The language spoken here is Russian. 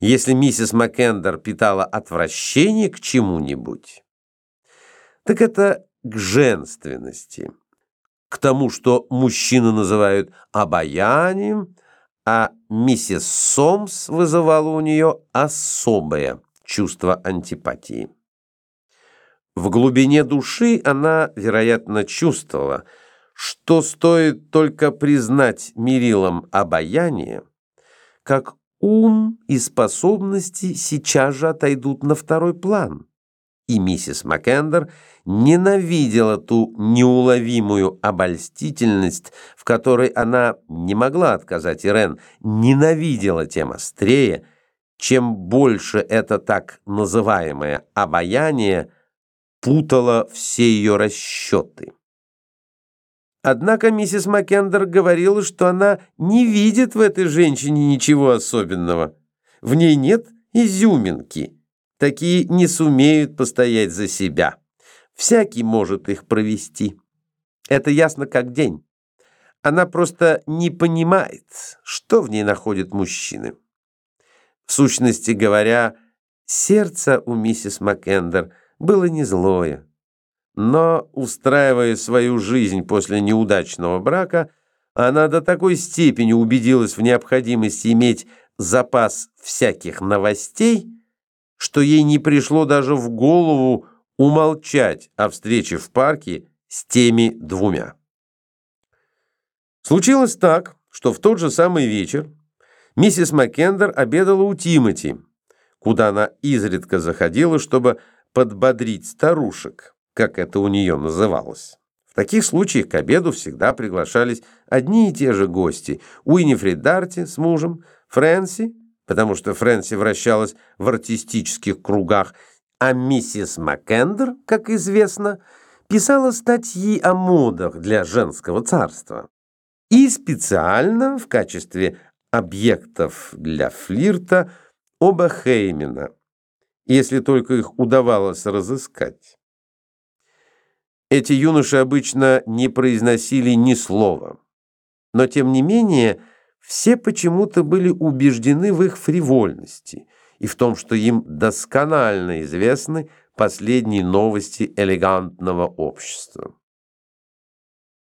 Если миссис Маккендер питала отвращение к чему-нибудь, так это к женственности, к тому, что мужчины называют обаянием, а миссис Сомс вызывала у нее особое чувство антипатии. В глубине души она, вероятно, чувствовала, что стоит только признать мерилом обаяние, как ум и способности сейчас же отойдут на второй план. И миссис Маккендер ненавидела ту неуловимую обольстительность, в которой она не могла отказать Ирен, ненавидела тем острее, чем больше это так называемое обаяние путало все ее расчеты. Однако миссис Маккендер говорила, что она не видит в этой женщине ничего особенного. В ней нет изюминки. Такие не сумеют постоять за себя. Всякий может их провести. Это ясно как день. Она просто не понимает, что в ней находят мужчины. В сущности говоря, сердце у миссис Маккендер было не злое. Но, устраивая свою жизнь после неудачного брака, она до такой степени убедилась в необходимости иметь запас всяких новостей, что ей не пришло даже в голову умолчать о встрече в парке с теми двумя. Случилось так, что в тот же самый вечер миссис Маккендер обедала у Тимоти, куда она изредка заходила, чтобы подбодрить старушек как это у нее называлось. В таких случаях к обеду всегда приглашались одни и те же гости. Уинифрид Дарти с мужем, Фрэнси, потому что Фрэнси вращалась в артистических кругах, а миссис Маккендер, как известно, писала статьи о модах для женского царства. И специально в качестве объектов для флирта оба Хеймена, если только их удавалось разыскать. Эти юноши обычно не произносили ни слова. Но, тем не менее, все почему-то были убеждены в их фривольности и в том, что им досконально известны последние новости элегантного общества.